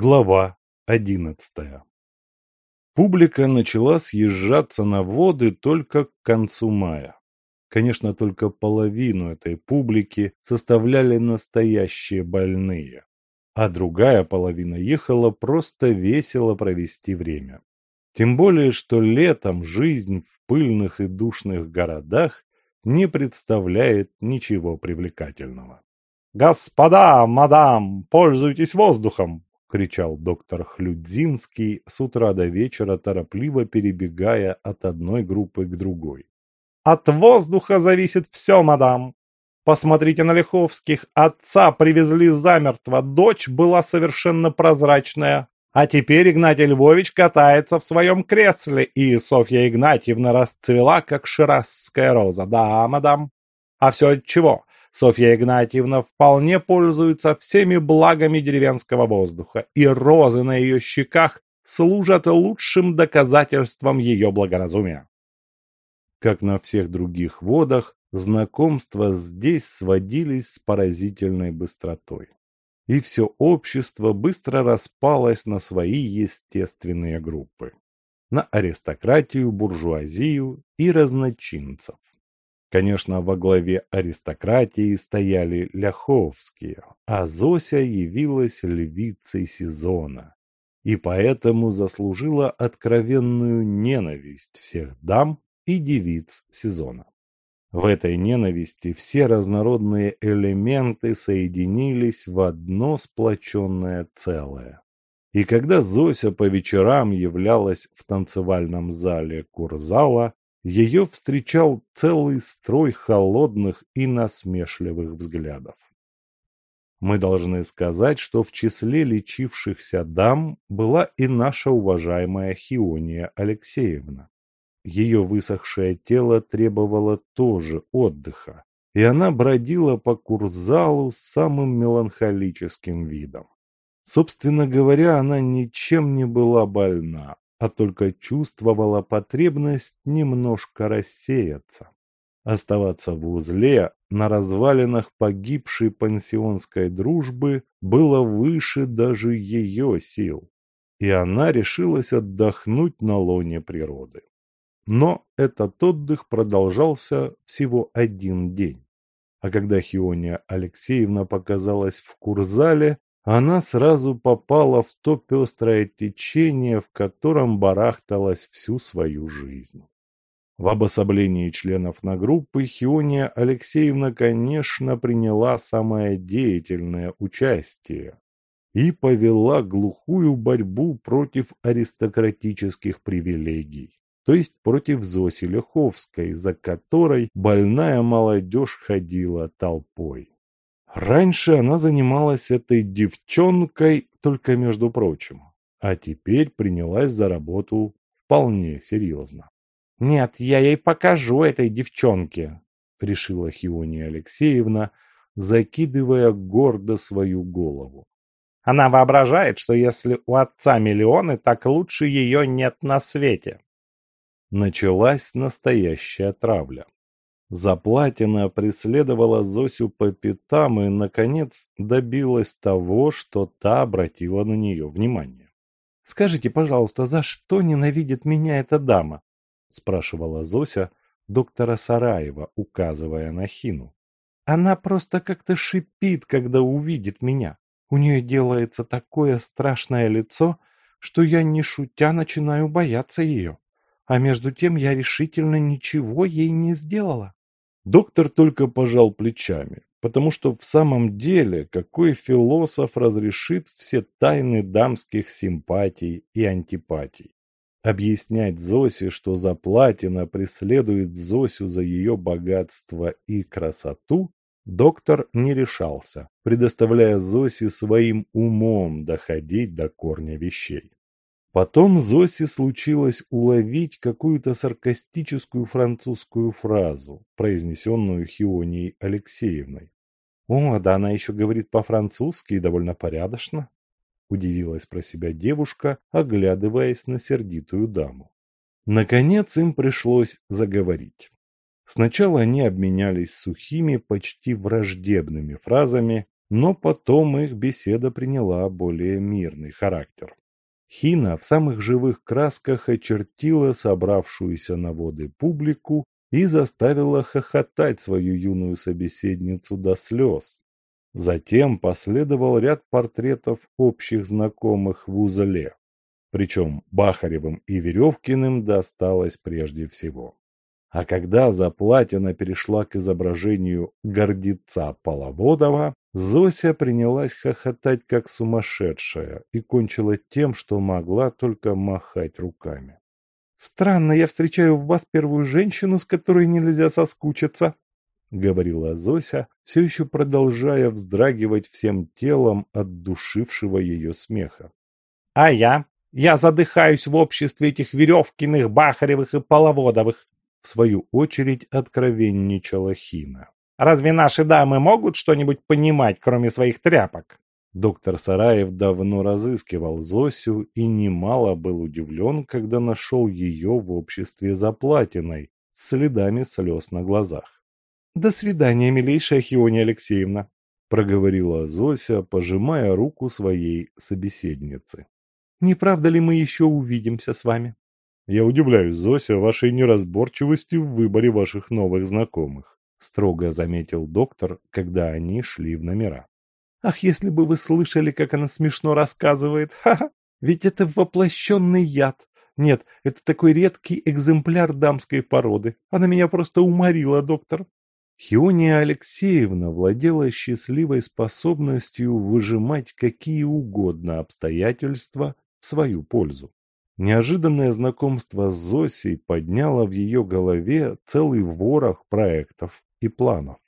Глава одиннадцатая Публика начала съезжаться на воды только к концу мая. Конечно, только половину этой публики составляли настоящие больные, а другая половина ехала просто весело провести время. Тем более, что летом жизнь в пыльных и душных городах не представляет ничего привлекательного. «Господа, мадам, пользуйтесь воздухом!» — кричал доктор Хлюдзинский с утра до вечера, торопливо перебегая от одной группы к другой. «От воздуха зависит все, мадам. Посмотрите на Лиховских. Отца привезли замертво, дочь была совершенно прозрачная. А теперь Игнатий Львович катается в своем кресле, и Софья Игнатьевна расцвела, как ширасская роза. Да, мадам. А все от чего? Софья Игнатьевна вполне пользуется всеми благами деревенского воздуха, и розы на ее щеках служат лучшим доказательством ее благоразумия. Как на всех других водах, знакомства здесь сводились с поразительной быстротой. И все общество быстро распалось на свои естественные группы. На аристократию, буржуазию и разночинцев. Конечно, во главе аристократии стояли ляховские, а Зося явилась львицей сезона и поэтому заслужила откровенную ненависть всех дам и девиц сезона. В этой ненависти все разнородные элементы соединились в одно сплоченное целое. И когда Зося по вечерам являлась в танцевальном зале курзала, ее встречал целый строй холодных и насмешливых взглядов. Мы должны сказать, что в числе лечившихся дам была и наша уважаемая Хиония Алексеевна. Ее высохшее тело требовало тоже отдыха, и она бродила по курзалу с самым меланхолическим видом. Собственно говоря, она ничем не была больна, а только чувствовала потребность немножко рассеяться. Оставаться в узле на развалинах погибшей пансионской дружбы было выше даже ее сил, и она решилась отдохнуть на лоне природы. Но этот отдых продолжался всего один день. А когда Хиония Алексеевна показалась в Курзале, она сразу попала в то пестрое течение, в котором барахталась всю свою жизнь. В обособлении членов на группы Хиония Алексеевна, конечно, приняла самое деятельное участие и повела глухую борьбу против аристократических привилегий, то есть против Зоси Леховской, за которой больная молодежь ходила толпой. Раньше она занималась этой девчонкой только между прочим, а теперь принялась за работу вполне серьезно. «Нет, я ей покажу этой девчонке», — решила Хиония Алексеевна, закидывая гордо свою голову. «Она воображает, что если у отца миллионы, так лучше ее нет на свете». Началась настоящая травля. Заплатина преследовала Зосю по пятам и, наконец, добилась того, что та обратила на нее внимание. «Скажите, пожалуйста, за что ненавидит меня эта дама?» – спрашивала Зося доктора Сараева, указывая на Хину. «Она просто как-то шипит, когда увидит меня. У нее делается такое страшное лицо, что я, не шутя, начинаю бояться ее. А между тем я решительно ничего ей не сделала». Доктор только пожал плечами, потому что в самом деле какой философ разрешит все тайны дамских симпатий и антипатий? Объяснять Зосе, что Заплатина преследует Зосю за ее богатство и красоту, доктор не решался, предоставляя Зосе своим умом доходить до корня вещей. Потом Зосе случилось уловить какую-то саркастическую французскую фразу, произнесенную Хионией Алексеевной. «О, да она еще говорит по-французски и довольно порядочно», – удивилась про себя девушка, оглядываясь на сердитую даму. Наконец им пришлось заговорить. Сначала они обменялись сухими, почти враждебными фразами, но потом их беседа приняла более мирный характер. Хина в самых живых красках очертила собравшуюся на воды публику и заставила хохотать свою юную собеседницу до слез. Затем последовал ряд портретов общих знакомых в узле. Причем Бахаревым и Веревкиным досталось прежде всего. А когда Заплатина перешла к изображению гордеца Половодова, Зося принялась хохотать как сумасшедшая и кончила тем, что могла только махать руками. «Странно, я встречаю в вас первую женщину, с которой нельзя соскучиться», — говорила Зося, все еще продолжая вздрагивать всем телом от душившего ее смеха. «А я? Я задыхаюсь в обществе этих Веревкиных, Бахаревых и Половодовых в свою очередь откровенничала Хина. «Разве наши дамы могут что-нибудь понимать, кроме своих тряпок?» Доктор Сараев давно разыскивал Зосю и немало был удивлен, когда нашел ее в обществе заплатиной, с следами слез на глазах. «До свидания, милейшая Хиония Алексеевна», — проговорила Зося, пожимая руку своей собеседницы. «Не правда ли мы еще увидимся с вами?» Я удивляюсь, Зося, вашей неразборчивости в выборе ваших новых знакомых, строго заметил доктор, когда они шли в номера. Ах, если бы вы слышали, как она смешно рассказывает. Ха-ха! Ведь это воплощенный яд. Нет, это такой редкий экземпляр дамской породы. Она меня просто уморила, доктор. Хиония Алексеевна владела счастливой способностью выжимать какие угодно обстоятельства в свою пользу. Неожиданное знакомство с Зосей подняло в ее голове целый ворох проектов и планов.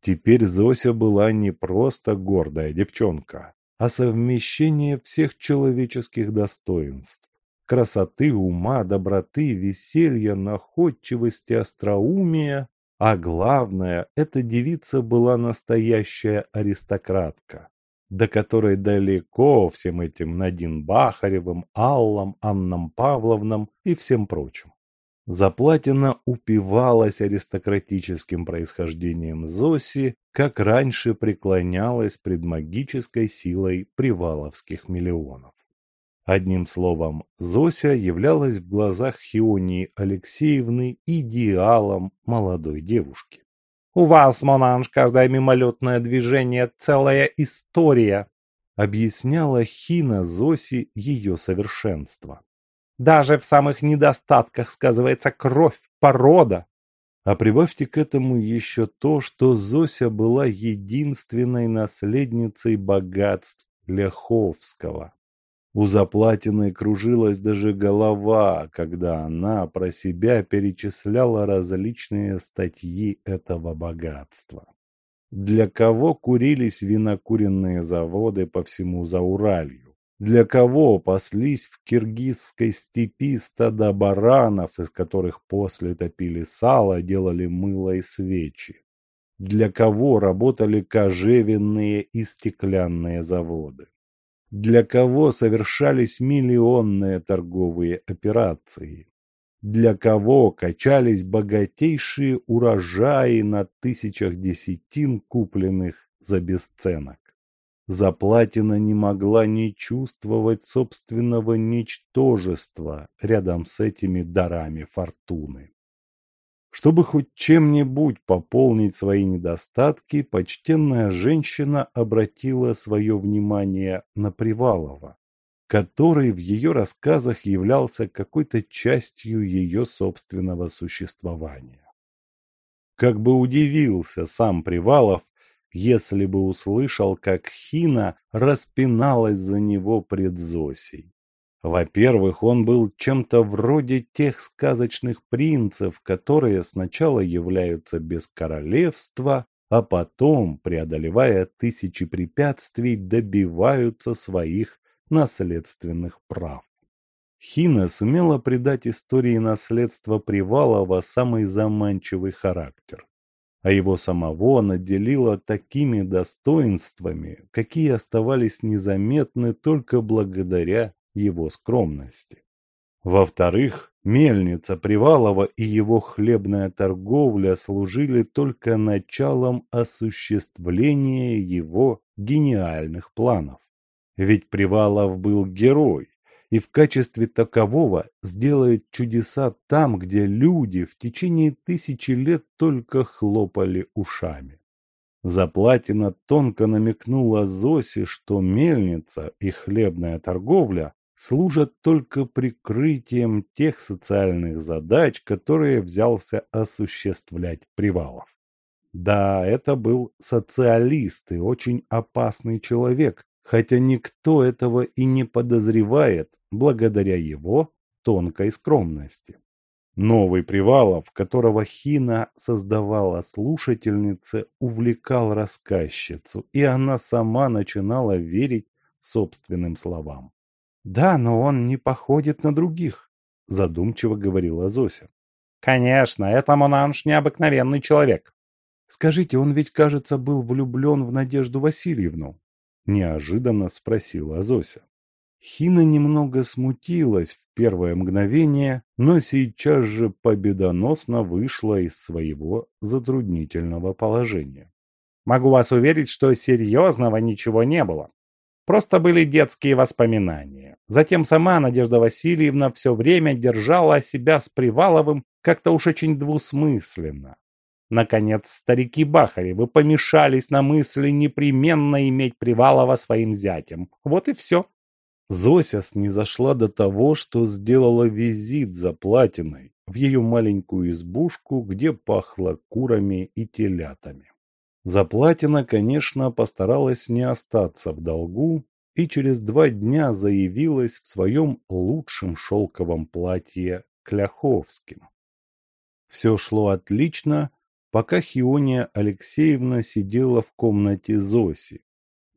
Теперь Зося была не просто гордая девчонка, а совмещение всех человеческих достоинств. Красоты, ума, доброты, веселья, находчивости, остроумия. А главное, эта девица была настоящая аристократка до которой далеко всем этим Надин Бахаревым, Аллам, Аннам Павловнам и всем прочим. Заплатина упивалась аристократическим происхождением Зоси, как раньше преклонялась пред магической силой приваловских миллионов. Одним словом, Зося являлась в глазах Хионии Алексеевны идеалом молодой девушки. У вас, Монанж, каждое мимолетное движение – целая история, объясняла Хина Зоси ее совершенство. Даже в самых недостатках сказывается кровь, порода. А прибавьте к этому еще то, что Зося была единственной наследницей богатств Ляховского. У Заплатиной кружилась даже голова, когда она про себя перечисляла различные статьи этого богатства. Для кого курились винокуренные заводы по всему Зауралью? Для кого паслись в киргизской степи стада баранов, из которых после топили сало, делали мыло и свечи? Для кого работали кожевенные и стеклянные заводы? Для кого совершались миллионные торговые операции, для кого качались богатейшие урожаи на тысячах десятин, купленных за бесценок. Заплатина не могла не чувствовать собственного ничтожества рядом с этими дарами фортуны. Чтобы хоть чем-нибудь пополнить свои недостатки, почтенная женщина обратила свое внимание на Привалова, который в ее рассказах являлся какой-то частью ее собственного существования. Как бы удивился сам Привалов, если бы услышал, как Хина распиналась за него пред Зосей. Во-первых, он был чем-то вроде тех сказочных принцев, которые сначала являются без королевства, а потом, преодолевая тысячи препятствий, добиваются своих наследственных прав. Хина сумела придать истории наследства Привалова самый заманчивый характер, а его самого наделила такими достоинствами, какие оставались незаметны только благодаря его скромности. Во-вторых, мельница Привалова и его хлебная торговля служили только началом осуществления его гениальных планов. Ведь Привалов был герой, и в качестве такового сделает чудеса там, где люди в течение тысячи лет только хлопали ушами. Заплатина тонко намекнула Зосе, что мельница и хлебная торговля служат только прикрытием тех социальных задач, которые взялся осуществлять Привалов. Да, это был социалист и очень опасный человек, хотя никто этого и не подозревает благодаря его тонкой скромности. Новый Привалов, которого Хина создавала слушательнице, увлекал рассказчицу, и она сама начинала верить собственным словам. «Да, но он не походит на других», – задумчиво говорила Зося. «Конечно, это Монанж необыкновенный человек». «Скажите, он ведь, кажется, был влюблен в Надежду Васильевну?» – неожиданно спросила Зося. Хина немного смутилась в первое мгновение, но сейчас же победоносно вышла из своего затруднительного положения. «Могу вас уверить, что серьезного ничего не было. Просто были детские воспоминания. Затем сама Надежда Васильевна все время держала себя с Приваловым как-то уж очень двусмысленно. Наконец, старики Бахаревы помешались на мысли непременно иметь Привалова своим зятем. Вот и все. Зося снизошла до того, что сделала визит за платиной в ее маленькую избушку, где пахло курами и телятами. Заплатина, конечно, постаралась не остаться в долгу и через два дня заявилась в своем лучшем шелковом платье Кляховским. Все шло отлично, пока Хиония Алексеевна сидела в комнате Зоси.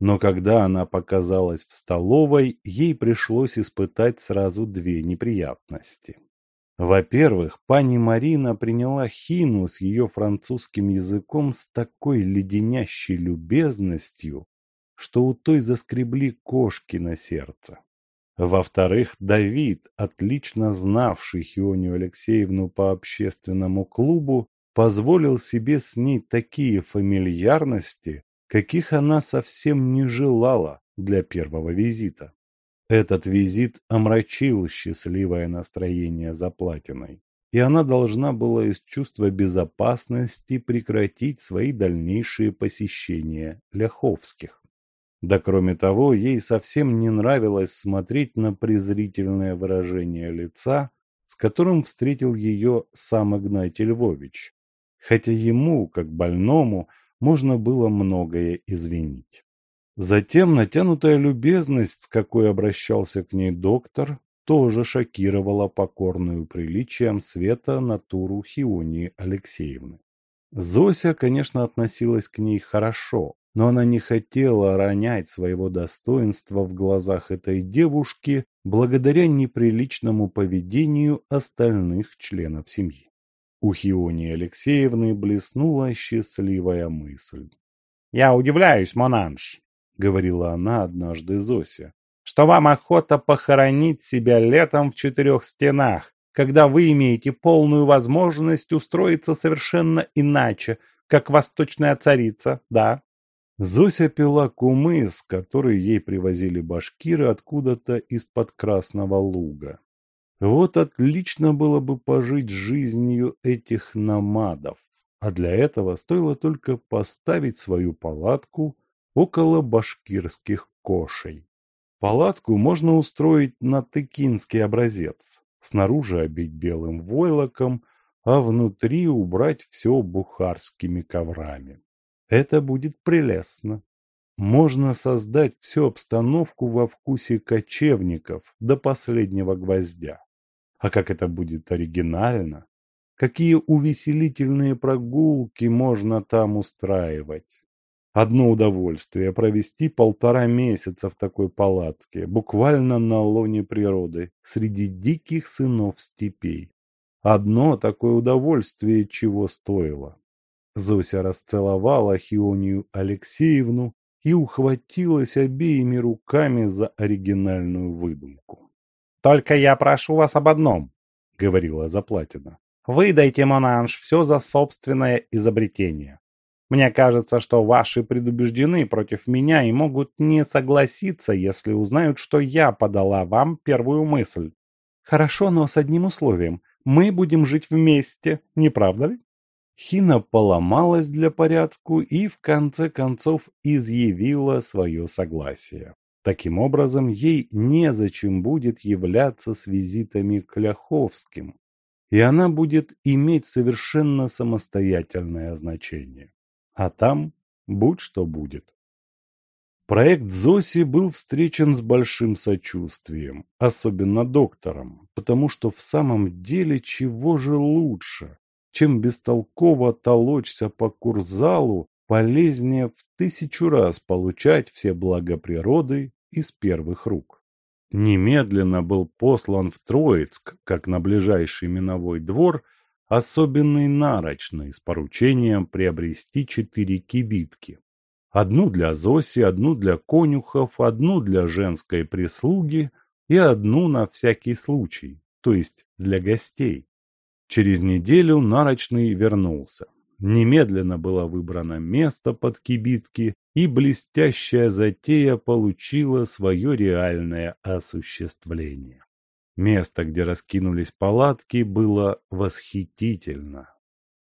Но когда она показалась в столовой, ей пришлось испытать сразу две неприятности. Во-первых, пани Марина приняла Хину с ее французским языком с такой леденящей любезностью, что у той заскребли кошки на сердце. Во-вторых, Давид, отлично знавший Хионию Алексеевну по общественному клубу, позволил себе с ней такие фамильярности, каких она совсем не желала для первого визита. Этот визит омрачил счастливое настроение Заплатиной, и она должна была из чувства безопасности прекратить свои дальнейшие посещения Ляховских. Да кроме того, ей совсем не нравилось смотреть на презрительное выражение лица, с которым встретил ее сам Игнатий Львович, хотя ему, как больному, можно было многое извинить. Затем натянутая любезность, с какой обращался к ней доктор, тоже шокировала покорную приличием света натуру Хионии Алексеевны. Зося, конечно, относилась к ней хорошо, но она не хотела ронять своего достоинства в глазах этой девушки благодаря неприличному поведению остальных членов семьи. У Хионии Алексеевны блеснула счастливая мысль. «Я удивляюсь, Монанж, — говорила она однажды Зосе, — что вам охота похоронить себя летом в четырех стенах, когда вы имеете полную возможность устроиться совершенно иначе, как восточная царица, да? Зося пила кумыс, который ей привозили башкиры откуда-то из-под Красного Луга. Вот отлично было бы пожить жизнью этих намадов, а для этого стоило только поставить свою палатку около башкирских кошей. Палатку можно устроить на тыкинский образец, снаружи обить белым войлоком, а внутри убрать все бухарскими коврами. Это будет прелестно. Можно создать всю обстановку во вкусе кочевников до последнего гвоздя. А как это будет оригинально! Какие увеселительные прогулки можно там устраивать! Одно удовольствие провести полтора месяца в такой палатке, буквально на лоне природы, среди диких сынов степей. Одно такое удовольствие чего стоило. Зося расцеловала Хионию Алексеевну и ухватилась обеими руками за оригинальную выдумку. «Только я прошу вас об одном», — говорила Заплатина. «Выдайте, Монанж, все за собственное изобретение. Мне кажется, что ваши предубеждены против меня и могут не согласиться, если узнают, что я подала вам первую мысль. Хорошо, но с одним условием. Мы будем жить вместе, не правда ли? Хина поломалась для порядку и в конце концов изъявила свое согласие. Таким образом, ей незачем будет являться с визитами к Ляховским, и она будет иметь совершенно самостоятельное значение. А там будь что будет. Проект Зоси был встречен с большим сочувствием, особенно доктором, потому что в самом деле чего же лучше, чем бестолково толочься по курзалу, полезнее в тысячу раз получать все блага природы из первых рук. Немедленно был послан в Троицк, как на ближайший миновой двор, особенный нарочный с поручением приобрести четыре кибитки. Одну для Зоси, одну для конюхов, одну для женской прислуги и одну на всякий случай, то есть для гостей. Через неделю нарочный вернулся. Немедленно было выбрано место под кибитки, и блестящая затея получила свое реальное осуществление. Место, где раскинулись палатки, было восхитительно.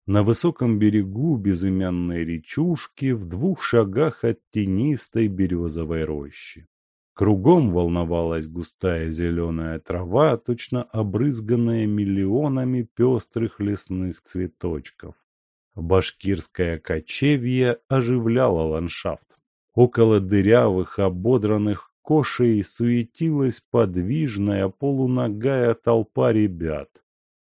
На высоком берегу безымянной речушки в двух шагах от тенистой березовой рощи. Кругом волновалась густая зеленая трава, точно обрызганная миллионами пестрых лесных цветочков. Башкирское кочевье оживляло ландшафт. Около дырявых, ободранных кошей суетилась подвижная полуногая толпа ребят.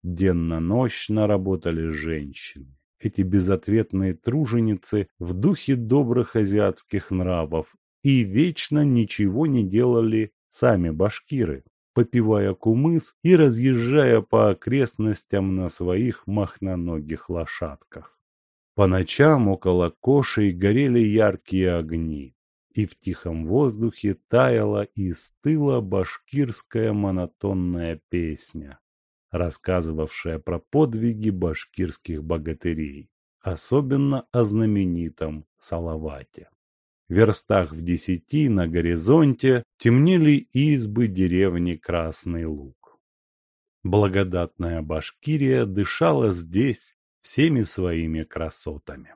Денно-нощно работали женщины. Эти безответные труженицы в духе добрых азиатских нравов и вечно ничего не делали сами башкиры, попивая кумыс и разъезжая по окрестностям на своих махноногих лошадках. По ночам около кошей горели яркие огни и в тихом воздухе таяла и стыла башкирская монотонная песня, рассказывавшая про подвиги башкирских богатырей, особенно о знаменитом Салавате. В верстах в десяти на горизонте темнели избы деревни Красный Луг. Благодатная Башкирия дышала здесь всеми своими красотами.